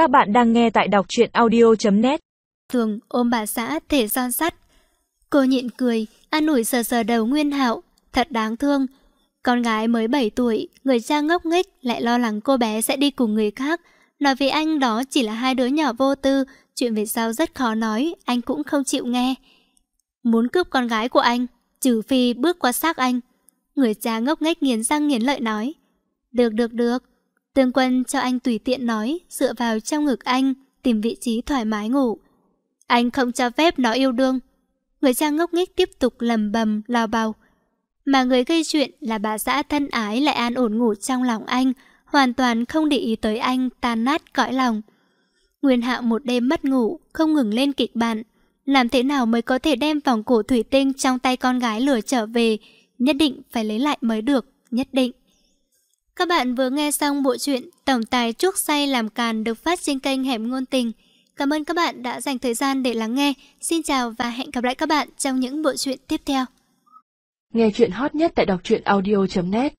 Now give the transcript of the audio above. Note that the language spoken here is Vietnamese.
Các bạn đang nghe tại đọc truyện audio.net Thường ôm bà xã thể son sắt. Cô nhịn cười, an ủi sờ sờ đầu Nguyên Hạo, thật đáng thương. Con gái mới 7 tuổi, người cha ngốc nghếch lại lo lắng cô bé sẽ đi cùng người khác. Nói với anh đó chỉ là hai đứa nhỏ vô tư, chuyện về sau rất khó nói, anh cũng không chịu nghe. Muốn cướp con gái của anh, trừ phi bước qua xác anh. Người cha ngốc nghếch nghiến răng nghiến lợi nói. Được được được. Tương quân cho anh tùy tiện nói, dựa vào trong ngực anh, tìm vị trí thoải mái ngủ. Anh không cho phép nó yêu đương. Người cha ngốc nghếch tiếp tục lầm bầm, lao bào. Mà người gây chuyện là bà xã thân ái lại an ổn ngủ trong lòng anh, hoàn toàn không để ý tới anh tan nát cõi lòng. Nguyên Hạo một đêm mất ngủ, không ngừng lên kịch bản. Làm thế nào mới có thể đem vòng cổ thủy tinh trong tay con gái lừa trở về, nhất định phải lấy lại mới được, nhất định. Các bạn vừa nghe xong bộ truyện Tổng tài chuốc say làm càn được phát trên kênh Hẻm Ngôn Tình. Cảm ơn các bạn đã dành thời gian để lắng nghe. Xin chào và hẹn gặp lại các bạn trong những bộ truyện tiếp theo. Nghe chuyện hot nhất tại đọc truyện audio.net